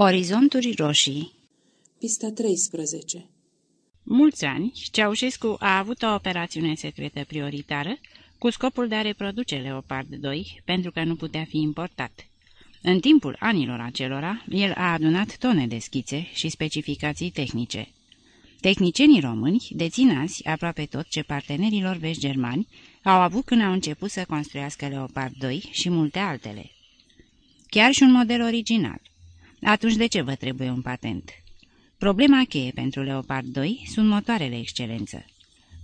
Orizonturi roșii Pista 13 Mulți ani, Ceaușescu a avut o operațiune secretă prioritară cu scopul de a reproduce Leopard 2 pentru că nu putea fi importat. În timpul anilor acelora, el a adunat tone de schițe și specificații tehnice. Tehnicienii români dețin azi aproape tot ce partenerilor vești germani au avut când au început să construiască Leopard 2 și multe altele. Chiar și un model original. Atunci de ce vă trebuie un patent? Problema cheie pentru Leopard 2 sunt motoarele excelență.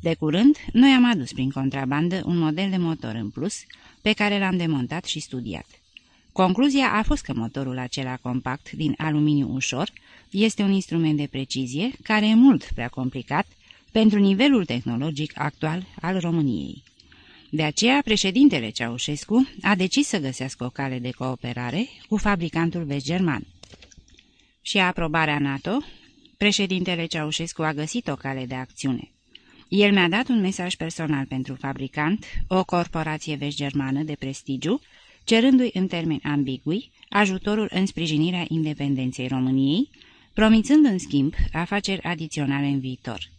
De curând, noi am adus prin contrabandă un model de motor în plus, pe care l-am demontat și studiat. Concluzia a fost că motorul acela compact din aluminiu ușor este un instrument de precizie care e mult prea complicat pentru nivelul tehnologic actual al României. De aceea, președintele Ceaușescu a decis să găsească o cale de cooperare cu fabricantul vest german. Și aprobarea NATO, președintele Ceaușescu a găsit o cale de acțiune. El mi-a dat un mesaj personal pentru fabricant, o corporație vest-germană de prestigiu, cerându-i în termeni ambigui ajutorul în sprijinirea independenței României, promițând în schimb afaceri adiționale în viitor.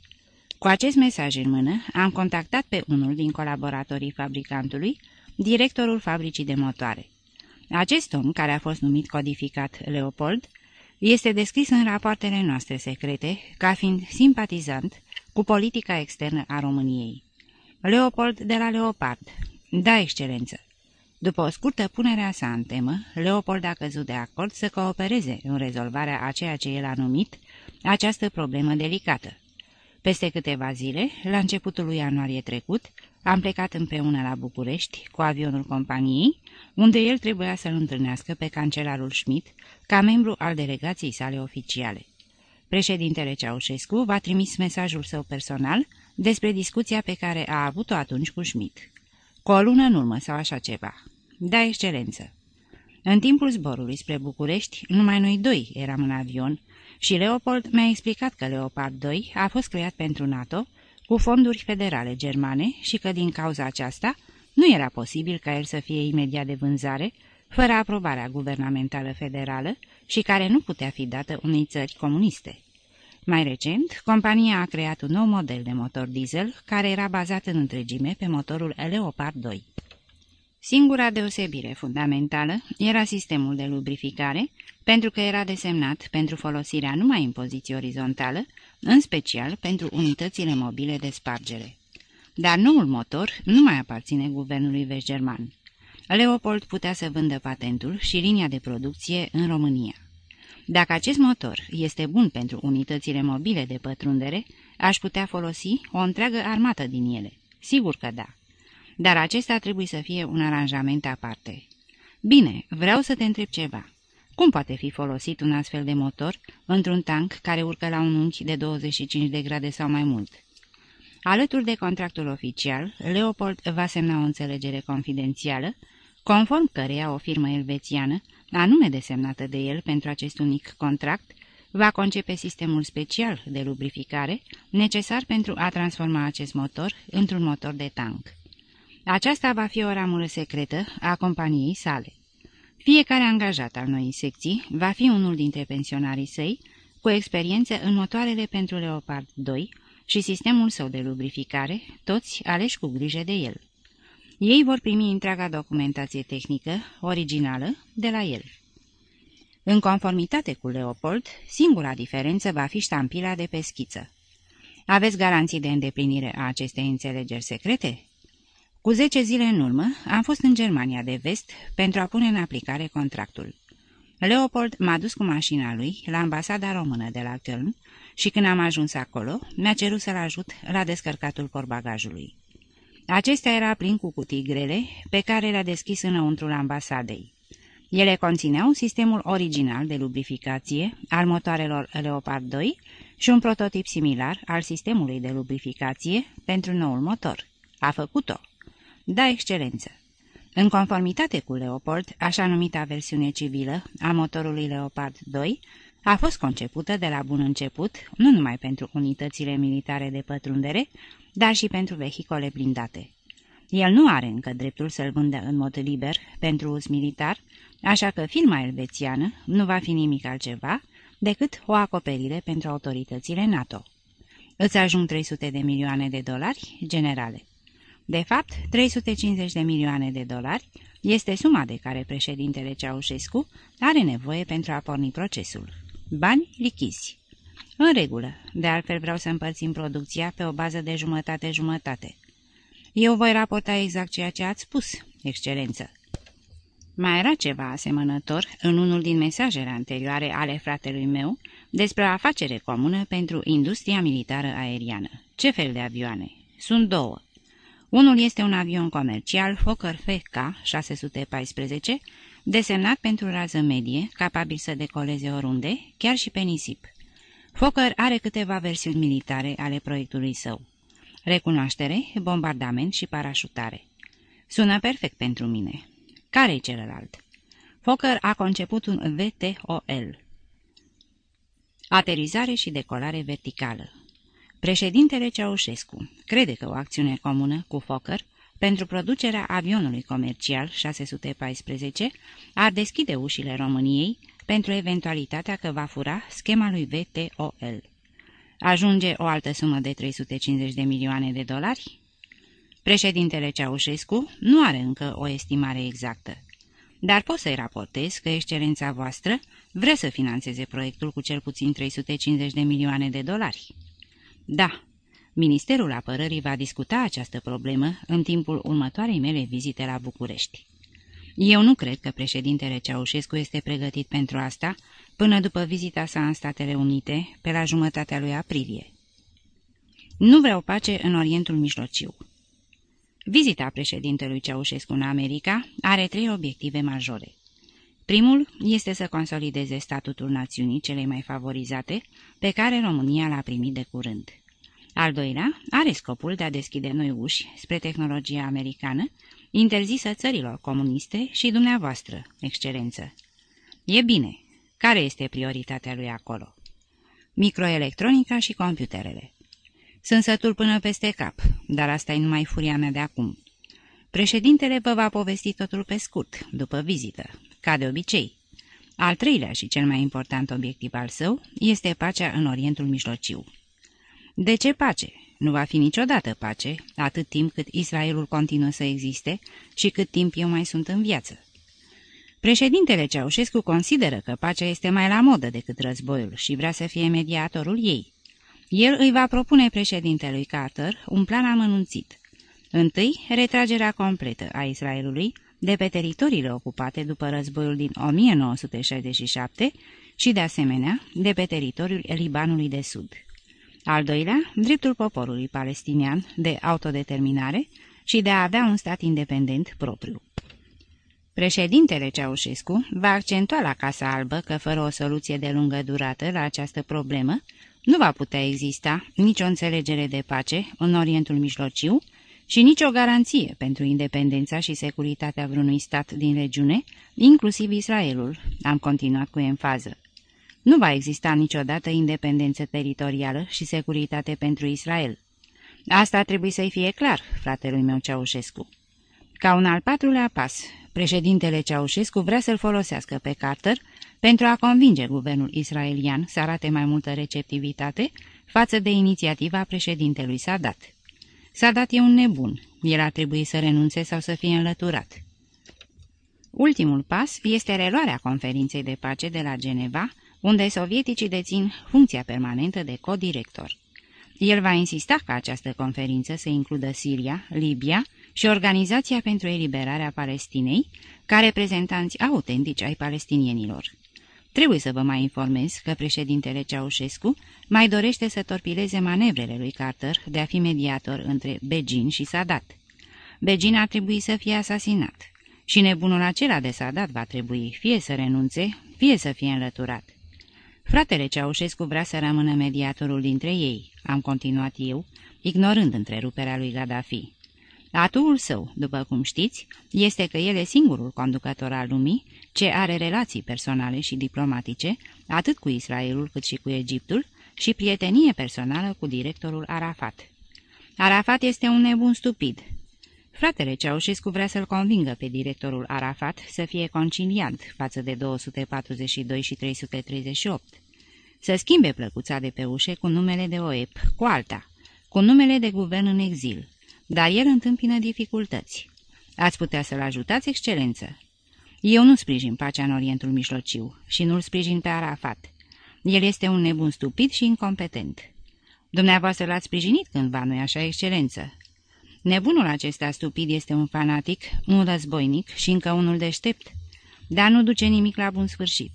Cu acest mesaj în mână, am contactat pe unul din colaboratorii fabricantului, directorul fabricii de motoare. Acest om, care a fost numit codificat Leopold, este descris în rapoartele noastre secrete ca fiind simpatizant cu politica externă a României. Leopold de la Leopard. Da, excelență. După o scurtă punere a sa în temă, Leopold a căzut de acord să coopereze în rezolvarea a ceea ce el a numit această problemă delicată. Peste câteva zile, la începutul lui ianuarie trecut, am plecat împreună la București cu avionul companiei, unde el trebuia să-l întâlnească pe cancelarul Schmidt ca membru al delegației sale oficiale. Președintele Ceaușescu va trimis mesajul său personal despre discuția pe care a avut-o atunci cu Schmidt. Cu o lună în urmă sau așa ceva. Da, excelență. În timpul zborului spre București, numai noi doi eram în avion și Leopold mi-a explicat că Leopard 2 a fost creat pentru NATO cu fonduri federale germane și că din cauza aceasta nu era posibil ca el să fie imediat de vânzare, fără aprobarea guvernamentală federală și care nu putea fi dată unei țări comuniste. Mai recent, compania a creat un nou model de motor diesel care era bazat în întregime pe motorul Leopard 2. Singura deosebire fundamentală era sistemul de lubrificare, pentru că era desemnat pentru folosirea numai în poziție orizontală, în special pentru unitățile mobile de spargere. Dar noul motor nu mai aparține guvernului vest-german. Leopold putea să vândă patentul și linia de producție în România. Dacă acest motor este bun pentru unitățile mobile de pătrundere, aș putea folosi o întreagă armată din ele. Sigur că da. Dar acesta trebuie să fie un aranjament aparte. Bine, vreau să te întreb ceva. Cum poate fi folosit un astfel de motor într-un tank care urcă la un unghi de 25 de grade sau mai mult? Alături de contractul oficial, Leopold va semna o înțelegere confidențială, conform căreia o firmă elvețiană, anume desemnată de el pentru acest unic contract, va concepe sistemul special de lubrificare necesar pentru a transforma acest motor într-un motor de tank. Aceasta va fi o ramură secretă a companiei sale. Fiecare angajat al noii secții va fi unul dintre pensionarii săi, cu experiență în motoarele pentru Leopard 2 și sistemul său de lubrificare, toți aleși cu grijă de el. Ei vor primi întreaga documentație tehnică, originală, de la el. În conformitate cu Leopold, singura diferență va fi ștampila de peschiță. Aveți garanții de îndeplinire a acestei înțelegeri secrete? Cu zece zile în urmă am fost în Germania de vest pentru a pune în aplicare contractul. Leopold m-a dus cu mașina lui la ambasada română de la Köln și când am ajuns acolo, mi-a cerut să-l ajut la descărcatul porbagajului. Acesta era plin cu cutii grele, pe care le-a deschis înăuntrul ambasadei. Ele conțineau sistemul original de lubrificație al motoarelor Leopard 2 și un prototip similar al sistemului de lubrificație pentru noul motor. A făcut-o. Da, excelență. În conformitate cu Leopold, așa numita versiune civilă a motorului Leopard 2 a fost concepută de la bun început, nu numai pentru unitățile militare de pătrundere, dar și pentru vehicole blindate. El nu are încă dreptul să-l vândă în mod liber pentru uz militar, așa că firma elvețiană nu va fi nimic altceva decât o acoperire pentru autoritățile NATO. Îți ajung 300 de milioane de dolari, generale. De fapt, 350 de milioane de dolari este suma de care președintele Ceaușescu are nevoie pentru a porni procesul. Bani lichizi. În regulă, de altfel vreau să împărțim producția pe o bază de jumătate-jumătate. Eu voi raporta exact ceea ce ați spus, excelență. Mai era ceva asemănător în unul din mesajele anterioare ale fratelui meu despre o afacere comună pentru industria militară aeriană. Ce fel de avioane? Sunt două. Unul este un avion comercial Fokker FK-614, desemnat pentru rază medie, capabil să decoleze oriunde, chiar și pe nisip. Fokker are câteva versiuni militare ale proiectului său. Recunoaștere, bombardament și parașutare. Sună perfect pentru mine. Care-i celălalt? Fokker a conceput un VTOL. Aterizare și decolare verticală. Președintele Ceaușescu crede că o acțiune comună cu Fokker pentru producerea avionului comercial 614 ar deschide ușile României pentru eventualitatea că va fura schema lui VTOL. Ajunge o altă sumă de 350 de milioane de dolari? Președintele Ceaușescu nu are încă o estimare exactă, dar pot să-i raportez că excelența voastră vrea să financeze proiectul cu cel puțin 350 de milioane de dolari. Da, Ministerul Apărării va discuta această problemă în timpul următoarei mele vizite la București. Eu nu cred că președintele Ceaușescu este pregătit pentru asta până după vizita sa în Statele Unite, pe la jumătatea lui aprilie. Nu vreau pace în Orientul Mijlociu. Vizita președintelui Ceaușescu în America are trei obiective majore. Primul este să consolideze statutul națiunii celei mai favorizate, pe care România l-a primit de curând. Al doilea are scopul de a deschide noi uși spre tehnologia americană, interzisă țărilor comuniste și dumneavoastră, excelență. E bine. Care este prioritatea lui acolo? Microelectronica și computerele. Sunt sătul până peste cap, dar asta e numai furia mea de acum. Președintele vă va povesti totul pe scurt, după vizită, ca de obicei. Al treilea și cel mai important obiectiv al său este pacea în Orientul Mijlociu. De ce pace? Nu va fi niciodată pace, atât timp cât Israelul continuă să existe și cât timp eu mai sunt în viață. Președintele Ceaușescu consideră că pacea este mai la modă decât războiul și vrea să fie mediatorul ei. El îi va propune președintelui Carter un plan amănunțit. Întâi, retragerea completă a Israelului de pe teritoriile ocupate după războiul din 1967 și, de asemenea, de pe teritoriul Libanului de Sud. Al doilea, dreptul poporului palestinian de autodeterminare și de a avea un stat independent propriu. Președintele Ceaușescu va accentua la Casa Albă că fără o soluție de lungă durată la această problemă nu va putea exista nicio înțelegere de pace în Orientul Mijlociu și nicio garanție pentru independența și securitatea vreunui stat din regiune, inclusiv Israelul, am continuat cu enfază. Nu va exista niciodată independență teritorială și securitate pentru Israel. Asta trebuie să-i fie clar, fratelui meu Ceaușescu. Ca un al patrulea pas, președintele Ceaușescu vrea să-l folosească pe Carter pentru a convinge guvernul israelian să arate mai multă receptivitate față de inițiativa președintelui Sadat. Sadat e un nebun, el ar trebui să renunțe sau să fie înlăturat. Ultimul pas este reluarea conferinței de pace de la Geneva, unde sovieticii dețin funcția permanentă de codirector. El va insista ca această conferință să includă Siria, Libia și Organizația pentru Eliberarea Palestinei, ca reprezentanți autentici ai palestinienilor. Trebuie să vă mai informez că președintele Ceaușescu mai dorește să torpileze manevrele lui Carter de a fi mediator între Begin și Sadat. Begin ar trebui să fie asasinat și nebunul acela de Sadat va trebui fie să renunțe, fie să fie înlăturat. Fratele Ceaușescu vrea să rămână mediatorul dintre ei, am continuat eu, ignorând întreruperea lui Gaddafi. Atul său, după cum știți, este că el e singurul conducător al lumii ce are relații personale și diplomatice, atât cu Israelul cât și cu Egiptul, și prietenie personală cu directorul Arafat. Arafat este un nebun stupid. Fratele Ceaușescu vrea să-l convingă pe directorul Arafat să fie conciliant față de 242 și 338, să schimbe plăcuța de pe ușe cu numele de OEP, cu alta, cu numele de guvern în exil, dar el întâmpină dificultăți. Ați putea să-l ajutați, excelență? Eu nu sprijin pacea în Orientul Mijlociu și nu-l sprijin pe Arafat. El este un nebun stupid și incompetent. Dumneavoastră l-ați sprijinit cândva, nu-i așa, excelență? Nebunul acesta stupid este un fanatic, un războinic și încă unul deștept, dar nu duce nimic la bun sfârșit.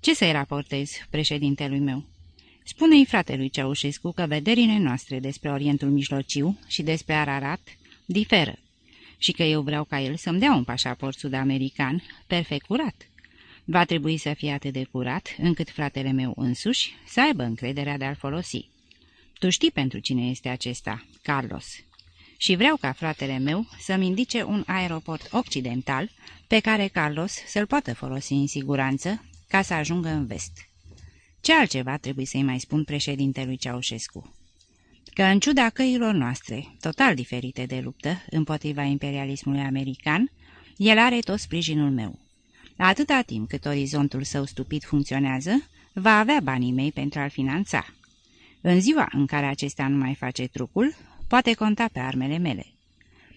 Ce să-i raportez, președintelui meu? Spune-i fratelui Ceaușescu că vederile noastre despre Orientul Mijlociu și despre Ararat diferă și că eu vreau ca el să-mi dea un pașaport sud-american perfect curat. Va trebui să fie atât de curat încât fratele meu însuși să aibă încrederea de a-l folosi. Tu știi pentru cine este acesta, Carlos. Și vreau ca fratele meu să-mi indice un aeroport occidental pe care Carlos să-l poată folosi în siguranță ca să ajungă în vest. Ce altceva trebuie să-i mai spun președintelui Ceaușescu? Că în ciuda căilor noastre, total diferite de luptă împotriva imperialismului american, el are tot sprijinul meu. Atâta timp cât orizontul său stupid funcționează, va avea banii mei pentru a-l finanța. În ziua în care acesta nu mai face trucul, poate conta pe armele mele.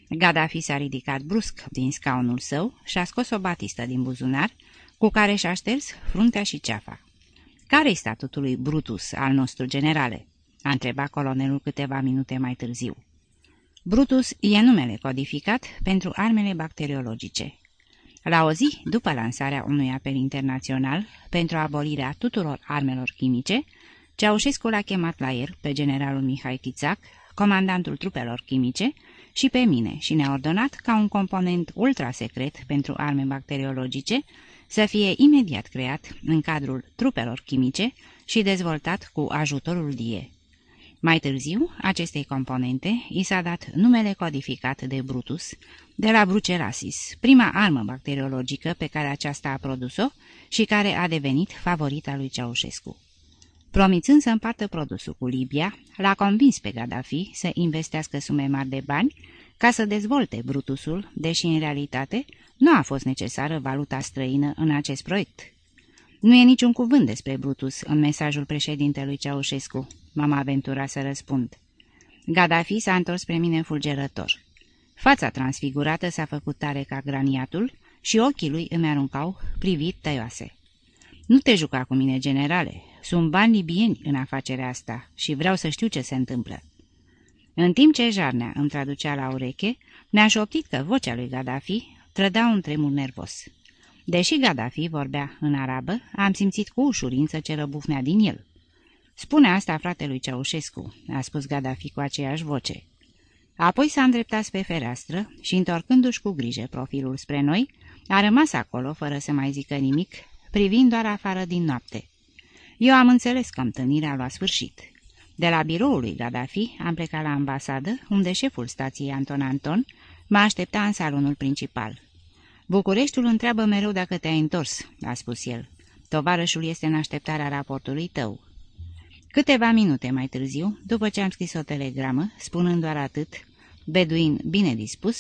Gaddafi s-a ridicat brusc din scaunul său și a scos o batistă din buzunar, cu care și-a șters fruntea și ceafa. Care-i statutul lui Brutus al nostru generale?" a întrebat colonelul câteva minute mai târziu. Brutus e numele codificat pentru armele bacteriologice. La o zi, după lansarea unui apel internațional pentru abolirea tuturor armelor chimice, Ceaușescu l-a chemat la el pe generalul Mihai Chițac, comandantul trupelor chimice, și pe mine și ne-a ordonat ca un component ultrasecret pentru arme bacteriologice să fie imediat creat în cadrul trupelor chimice și dezvoltat cu ajutorul DIE. Mai târziu, acestei componente i s-a dat numele codificat de Brutus, de la Brucelasis, prima armă bacteriologică pe care aceasta a produs-o și care a devenit favorita lui Ceaușescu. Promițând să împartă produsul cu Libia, l-a convins pe Gaddafi să investească sume mari de bani ca să dezvolte Brutusul, deși în realitate nu a fost necesară valuta străină în acest proiect. Nu e niciun cuvânt despre Brutus în mesajul președintelui Ceaușescu, m-am aventurat să răspund. Gaddafi s-a întors spre mine fulgerător. Fața transfigurată s-a făcut tare ca graniatul și ochii lui îmi aruncau privit tăioase. Nu te juca cu mine, generale. Sunt bani libieni în afacerea asta și vreau să știu ce se întâmplă. În timp ce Jarnea îmi traducea la ureche, mi-a șoptit că vocea lui Gaddafi trăda un tremur nervos. Deși Gaddafi vorbea în arabă, am simțit cu ușurință ce răbufnea din el. Spune asta fratelui Ceaușescu," a spus Gaddafi cu aceeași voce. Apoi s-a îndreptat spre fereastră și, întorcându-și cu grijă profilul spre noi, a rămas acolo, fără să mai zică nimic, privind doar afară din noapte. Eu am înțeles că întâlnirea a luat sfârșit. De la biroul lui Gaddafi am plecat la ambasadă, unde șeful stației Anton Anton mă aștepta în salonul principal. Bucureștiul întreabă mereu dacă te-ai întors," a spus el. Tovarășul este în așteptarea raportului tău." Câteva minute mai târziu, după ce am scris o telegramă, spunând doar atât, beduin bine dispus,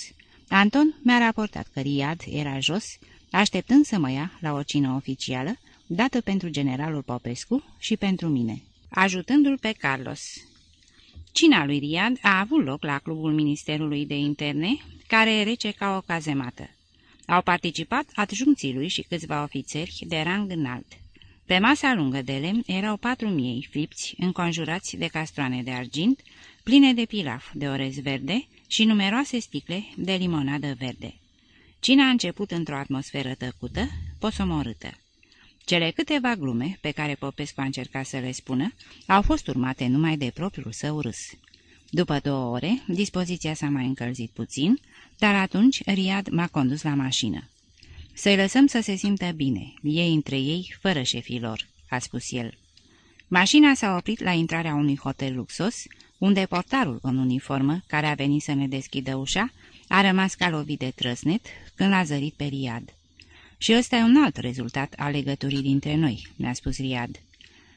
Anton mi-a raportat că Riad era jos, așteptând să mă ia la o cină oficială, dată pentru generalul Popescu și pentru mine, ajutându-l pe Carlos. Cina lui Riad a avut loc la clubul Ministerului de Interne, care e rece ca o cazemată. Au participat adjuncții lui și câțiva ofițeri de rang înalt. Pe masa lungă de lemn erau patru miei flipți, înconjurați de castroane de argint, pline de pilaf de orez verde și numeroase sticle de limonadă verde. Cina a început într-o atmosferă tăcută, posomorâtă. Cele câteva glume pe care Popescu a încercat să le spună au fost urmate numai de propriul său râs. După două ore, dispoziția s-a mai încălzit puțin, dar atunci Riad m-a condus la mașină. Să-i lăsăm să se simtă bine, ei între ei, fără șefilor," a spus el. Mașina s-a oprit la intrarea unui hotel luxos, unde portarul în uniformă, care a venit să ne deschidă ușa, a rămas ca lovit de trăsnet când l-a zărit pe Riad. Și ăsta e un alt rezultat al legăturii dintre noi," ne-a spus Riad.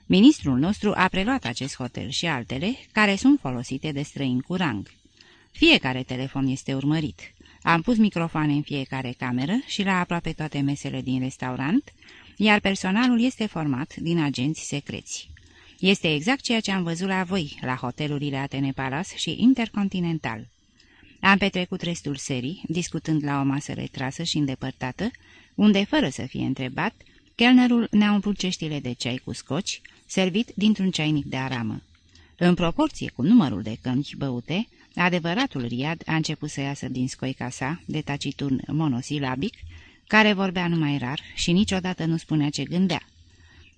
Ministrul nostru a preluat acest hotel și altele, care sunt folosite de străini cu rang. Fiecare telefon este urmărit. Am pus microfoane în fiecare cameră și la aproape toate mesele din restaurant, iar personalul este format din agenți secreți. Este exact ceea ce am văzut la voi, la hotelurile Atene Palace și Intercontinental. Am petrecut restul serii, discutând la o masă retrasă și îndepărtată, unde, fără să fie întrebat, chelnerul ne-a umplut ceștile de ceai cu scoci, servit dintr-un ceainic de aramă. În proporție cu numărul de cămchi băute, adevăratul Riad a început să iasă din scoica sa, de taciturn monosilabic, care vorbea numai rar și niciodată nu spunea ce gândea.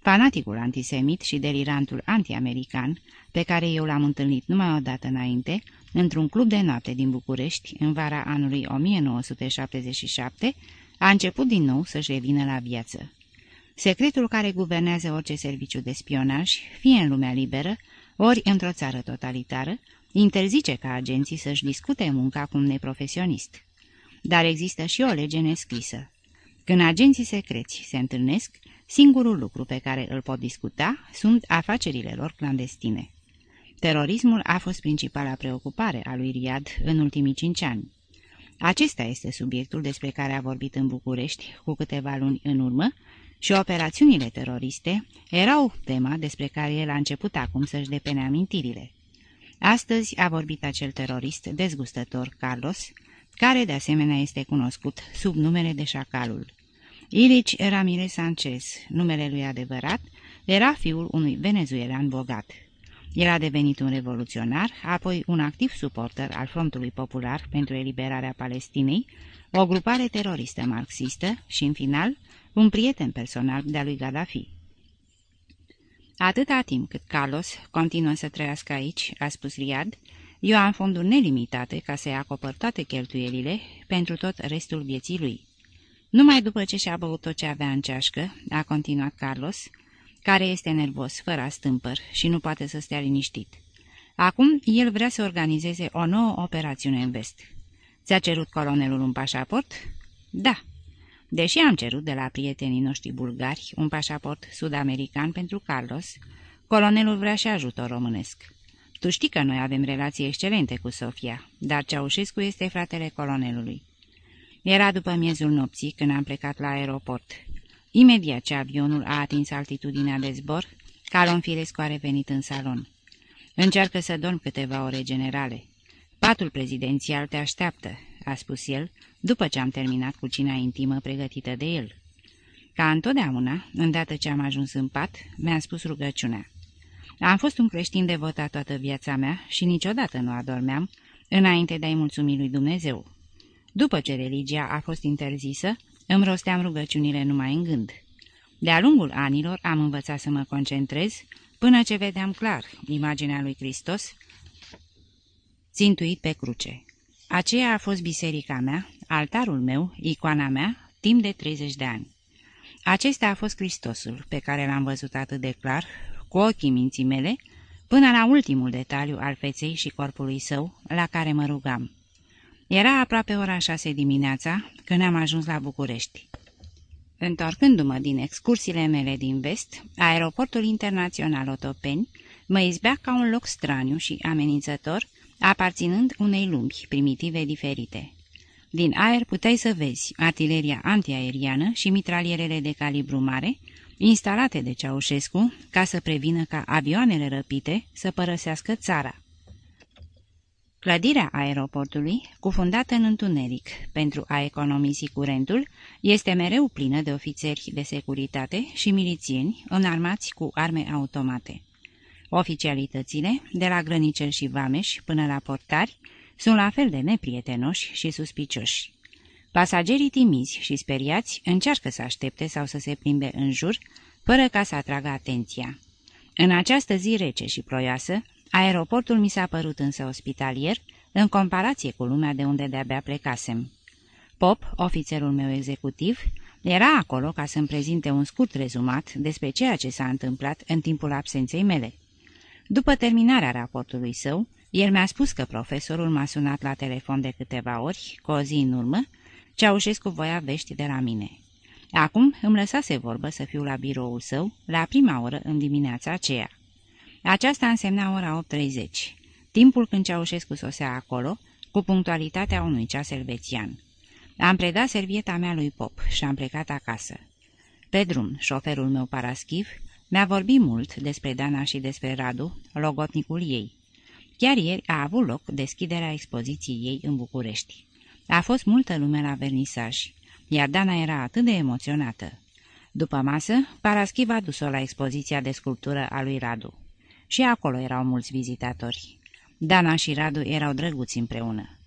Fanaticul antisemit și delirantul anti-american, pe care eu l-am întâlnit numai o dată înainte, într-un club de noapte din București, în vara anului 1977, a început din nou să-și revină la viață. Secretul care guvernează orice serviciu de spionaj, fie în lumea liberă, ori într-o țară totalitară, interzice ca agenții să-și discute munca cu un neprofesionist. Dar există și o lege nescrisă. Când agenții secreți se întâlnesc, singurul lucru pe care îl pot discuta sunt afacerile lor clandestine. Terorismul a fost principala preocupare a lui Riad în ultimii cinci ani. Acesta este subiectul despre care a vorbit în București cu câteva luni în urmă și operațiunile teroriste erau tema despre care el a început acum să-și depene amintirile. Astăzi a vorbit acel terorist dezgustător, Carlos, care de asemenea este cunoscut sub numele de Șacalul. Ilici Ramirez Sanchez, numele lui adevărat, era fiul unui venezuelan bogat. El a devenit un revoluționar, apoi un activ suporter al Frontului Popular pentru Eliberarea Palestinei, o grupare teroristă marxistă și, în final, un prieten personal de-a lui Gaddafi. Atâta timp cât Carlos continuă să trăiască aici, a spus Riad, eu am fonduri nelimitate ca să-i acopăr toate cheltuielile pentru tot restul vieții lui. Numai după ce și-a băut tot ce avea în ceașcă, a continuat Carlos, care este nervos, fără stâmpăr și nu poate să stea liniștit. Acum el vrea să organizeze o nouă operațiune în vest. Ți-a cerut colonelul un pașaport? Da. Deși am cerut de la prietenii noștri bulgari un pașaport sud-american pentru Carlos, colonelul vrea și ajutor românesc. Tu știi că noi avem relații excelente cu Sofia, dar Ceaușescu este fratele colonelului. Era după miezul nopții când am plecat la aeroport. Imediat ce avionul a atins altitudinea de zbor, Calon Firescu a revenit în salon. Încearcă să dorm câteva ore generale. Patul prezidențial te așteaptă, a spus el, după ce am terminat cu cina intimă pregătită de el. Ca întotdeauna, îndată ce am ajuns în pat, mi-a spus rugăciunea. Am fost un creștin devotat toată viața mea și niciodată nu adormeam, înainte de a-i mulțumi lui Dumnezeu. După ce religia a fost interzisă, îmi rosteam rugăciunile numai în gând. De-a lungul anilor am învățat să mă concentrez, până ce vedeam clar imaginea lui Hristos, țintuit pe cruce. Aceea a fost biserica mea, altarul meu, icoana mea, timp de 30 de ani. Acesta a fost Hristosul, pe care l-am văzut atât de clar, cu ochii minții mele, până la ultimul detaliu al feței și corpului său, la care mă rugam. Era aproape ora șase dimineața când am ajuns la București. Întorcându-mă din excursiile mele din vest, aeroportul internațional Otopeni mă izbea ca un loc straniu și amenințător, aparținând unei lumi primitive diferite. Din aer puteai să vezi artileria antiaeriană și mitralierele de calibru mare, instalate de Ceaușescu ca să prevină ca avioanele răpite să părăsească țara. Clădirea aeroportului, cufundată în întuneric pentru a economisi curentul, este mereu plină de ofițeri de securitate și milițieni înarmați cu arme automate. Oficialitățile, de la grăniceri și vameși până la portari, sunt la fel de neprietenoși și suspicioși. Pasagerii timizi și speriați încearcă să aștepte sau să se plimbe în jur, fără ca să atragă atenția. În această zi rece și ploioasă, Aeroportul mi s-a părut însă ospitalier, în comparație cu lumea de unde de-abia plecasem. Pop, ofițerul meu executiv, era acolo ca să-mi prezinte un scurt rezumat despre ceea ce s-a întâmplat în timpul absenței mele. După terminarea raportului său, el mi-a spus că profesorul m-a sunat la telefon de câteva ori, cu o zi în urmă, Ceaușescu voia vești de la mine. Acum îmi lăsase vorbă să fiu la biroul său, la prima oră în dimineața aceea. Aceasta însemna ora 8.30. Timpul când Ceaușescu sosea acolo, cu punctualitatea unui ceas elvețian. Am predat servieta mea lui Pop și am plecat acasă. Pe drum, șoferul meu paraschiv mi-a vorbit mult despre Dana și despre Radu, logotnicul ei. Chiar ieri a avut loc deschiderea expoziției ei în București. A fost multă lume la vernisaj, iar Dana era atât de emoționată. După masă, Paraschiv a dus-o la expoziția de sculptură a lui Radu. Și acolo erau mulți vizitatori. Dana și Radu erau drăguți împreună.